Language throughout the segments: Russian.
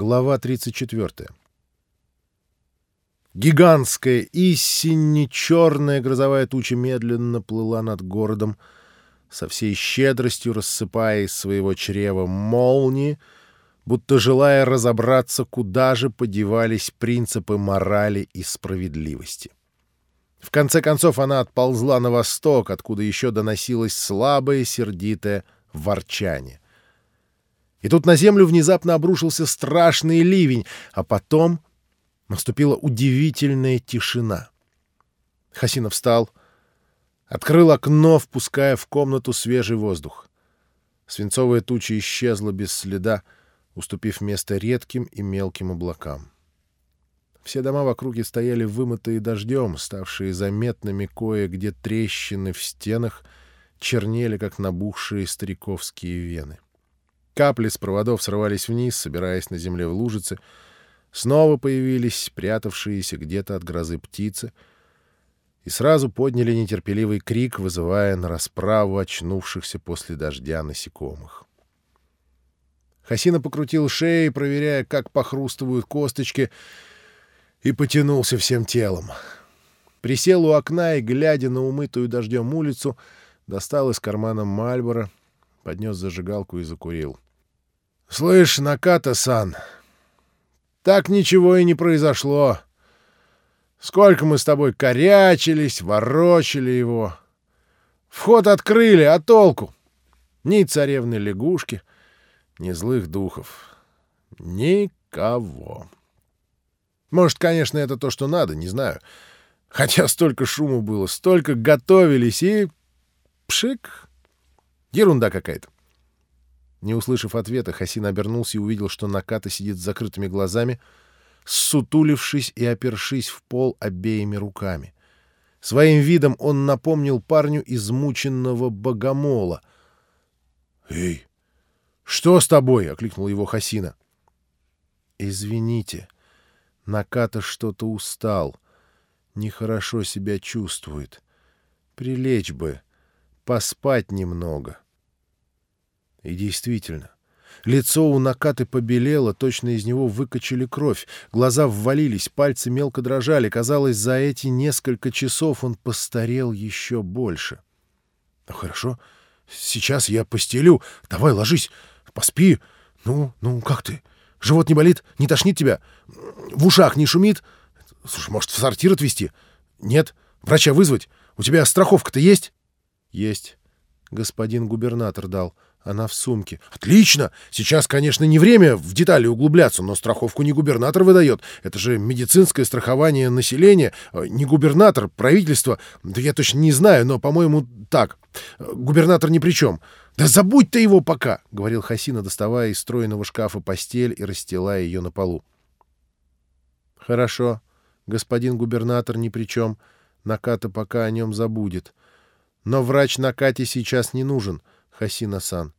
Глава 34. Гигантская, истинно черная грозовая туча медленно плыла над городом, со всей щедростью рассыпая из своего чрева молнии, будто желая разобраться, куда же подевались принципы морали и справедливости. В конце концов она отползла на восток, откуда еще доносилось слабое, сердитое ворчание. И тут на землю внезапно обрушился страшный ливень, а потом наступила удивительная тишина. Хасина встал, открыл окно, впуская в комнату свежий воздух. Свинцовая туча исчезла без следа, уступив место редким и мелким облакам. Все дома в округе стояли вымытые дождем, ставшие заметными кое-где трещины в стенах, чернели, как набухшие стариковские вены. — Капли с проводов срывались вниз, собираясь на земле в лужице. Снова появились прятавшиеся где-то от грозы птицы и сразу подняли нетерпеливый крик, вызывая на расправу очнувшихся после дождя насекомых. Хасина покрутил шеей, проверяя, как похрустывают косточки, и потянулся всем телом. Присел у окна и, глядя на умытую дождем улицу, достал из кармана Мальбора — поднес зажигалку и закурил. — Слышь, Наката-сан, так ничего и не произошло. Сколько мы с тобой корячились, ворочали его. Вход открыли, а толку? Ни царевны лягушки, ни злых духов. Никого. Может, конечно, это то, что надо, не знаю. Хотя столько шума было, столько готовились и... Пшик! Ерунда какая-то. Не услышав ответа, Хасин обернулся и увидел, что Наката сидит с закрытыми глазами, сутулившись и опершись в пол обеими руками. Своим видом он напомнил парню измученного богомола. «Эй, что с тобой?» — окликнул его Хасина. «Извините, Наката что-то устал, нехорошо себя чувствует. Прилечь бы» поспать немного. И действительно, лицо у Накаты побелело, точно из него выкачали кровь, глаза ввалились, пальцы мелко дрожали. Казалось, за эти несколько часов он постарел еще больше. — Ну хорошо, сейчас я постелю. Давай ложись, поспи. Ну, ну, как ты? Живот не болит? Не тошнит тебя? В ушах не шумит? Слушай, может, в сортир отвезти? Нет? Врача вызвать? У тебя страховка-то есть? «Есть. Господин губернатор дал. Она в сумке». «Отлично! Сейчас, конечно, не время в детали углубляться, но страховку не губернатор выдает. Это же медицинское страхование населения. Э, не губернатор, правительство. Да я точно не знаю, но, по-моему, так. Губернатор ни при чем. Да забудь ты его пока!» — говорил Хасина, доставая из стройного шкафа постель и расстилая ее на полу. «Хорошо. Господин губернатор ни при чем. Наката пока о нем забудет». Но врач на Кате сейчас не нужен, Хасина-сан.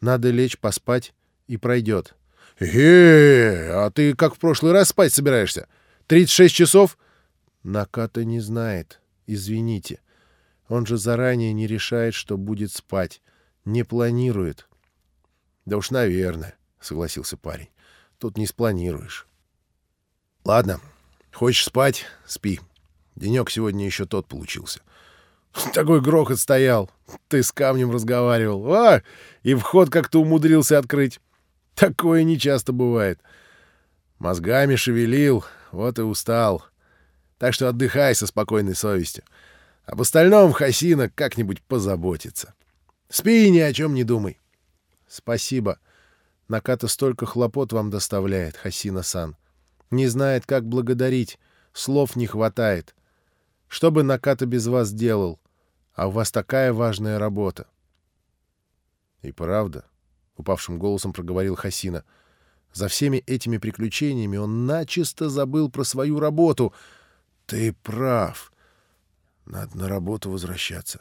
Надо лечь, поспать, и пройдет. — Э, а ты как в прошлый раз спать собираешься? 36 часов? Наката не знает. Извините. Он же заранее не решает, что будет спать. Не планирует. — Да уж, наверное, — согласился парень. — Тут не спланируешь. — Ладно, хочешь спать — спи. Денек сегодня еще тот получился. Такой грохот стоял. Ты с камнем разговаривал. А! И вход как-то умудрился открыть. Такое нечасто бывает. Мозгами шевелил, вот и устал. Так что отдыхай со спокойной совестью. Об остальном Хасина как-нибудь позаботится. Спи и ни о чем не думай. Спасибо. Наката столько хлопот вам доставляет, Хасина-сан. Не знает, как благодарить. Слов не хватает. Что бы Наката без вас делал? А у вас такая важная работа. — И правда, — упавшим голосом проговорил Хасина, — за всеми этими приключениями он начисто забыл про свою работу. Ты прав. Надо на работу возвращаться.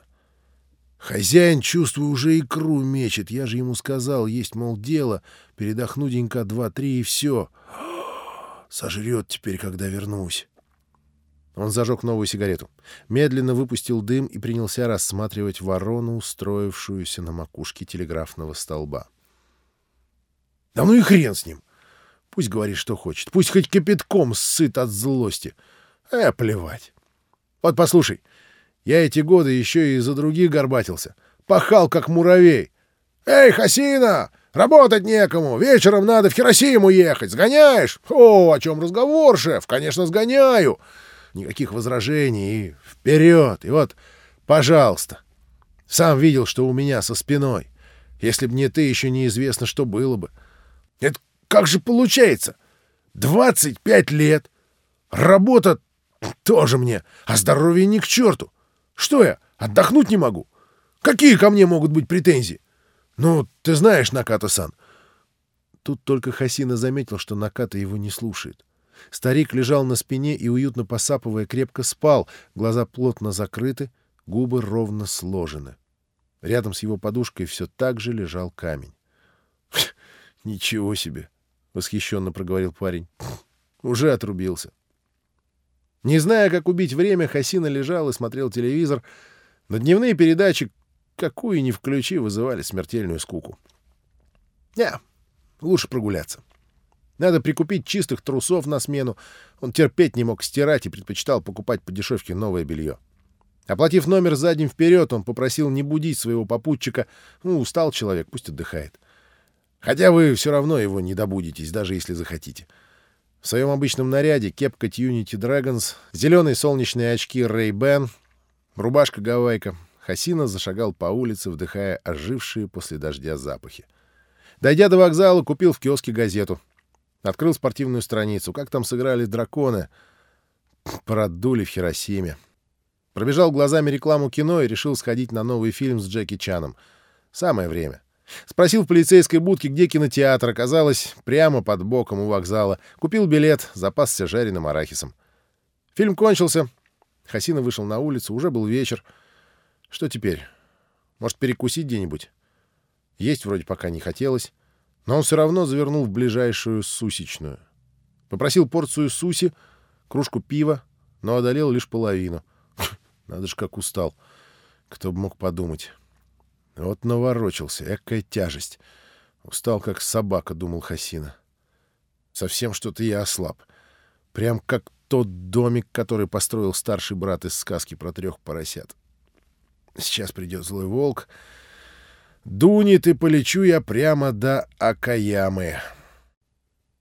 Хозяин, чувствую, уже икру мечет. Я же ему сказал, есть, мол, дело, передохну денька два-три и все. Сожрет теперь, когда вернусь. Он зажег новую сигарету, медленно выпустил дым и принялся рассматривать ворону, устроившуюся на макушке телеграфного столба. «Да ну и хрен с ним! Пусть говорит, что хочет. Пусть хоть кипятком сыт от злости. Э, плевать. Вот послушай, я эти годы еще и за других горбатился. Пахал, как муравей. «Эй, Хасина! Работать некому! Вечером надо в Хиросиму ехать! Сгоняешь?» «О, о чем разговор, шеф? Конечно, сгоняю!» Никаких возражений и вперед! И вот, пожалуйста. Сам видел, что у меня со спиной. Если б не ты, еще неизвестно, что было бы. Это как же получается? 25 лет. Работа тоже мне, а здоровье ни к черту. Что я, отдохнуть не могу? Какие ко мне могут быть претензии? Ну, ты знаешь Наката-сан. Тут только Хасина заметил, что Наката его не слушает. Старик лежал на спине и, уютно посапывая, крепко спал, глаза плотно закрыты, губы ровно сложены. Рядом с его подушкой все так же лежал камень. — Ничего себе! — восхищенно проговорил парень. — Уже отрубился. Не зная, как убить время, Хасина лежал и смотрел телевизор. На дневные передачи, какую ни включи, вызывали смертельную скуку. Не, лучше прогуляться. Надо прикупить чистых трусов на смену. Он терпеть не мог стирать и предпочитал покупать по дешевке новое белье. Оплатив номер задним вперед, он попросил не будить своего попутчика. Ну, устал человек, пусть отдыхает. Хотя вы все равно его не добудетесь, даже если захотите. В своем обычном наряде кепка Unity Dragons, зеленые солнечные очки Ray-Ban, рубашка гавайка. Хасина зашагал по улице, вдыхая ожившие после дождя запахи. Дойдя до вокзала, купил в киоске газету. Открыл спортивную страницу. Как там сыграли драконы? Продули в Хиросиме. Пробежал глазами рекламу кино и решил сходить на новый фильм с Джеки Чаном. Самое время. Спросил в полицейской будке, где кинотеатр. Оказалось, прямо под боком у вокзала. Купил билет, запасся жареным арахисом. Фильм кончился. Хасина вышел на улицу. Уже был вечер. Что теперь? Может, перекусить где-нибудь? Есть вроде пока не хотелось. Но он все равно завернул в ближайшую сусечную. Попросил порцию суси, кружку пива, но одолел лишь половину. Надо же, как устал. Кто бы мог подумать. Вот наворочился, экая тяжесть. Устал, как собака, думал Хасина. Совсем что-то я ослаб. Прям как тот домик, который построил старший брат из сказки про трех поросят. Сейчас придет злой волк. Дунет и полечу я прямо до Акаямы.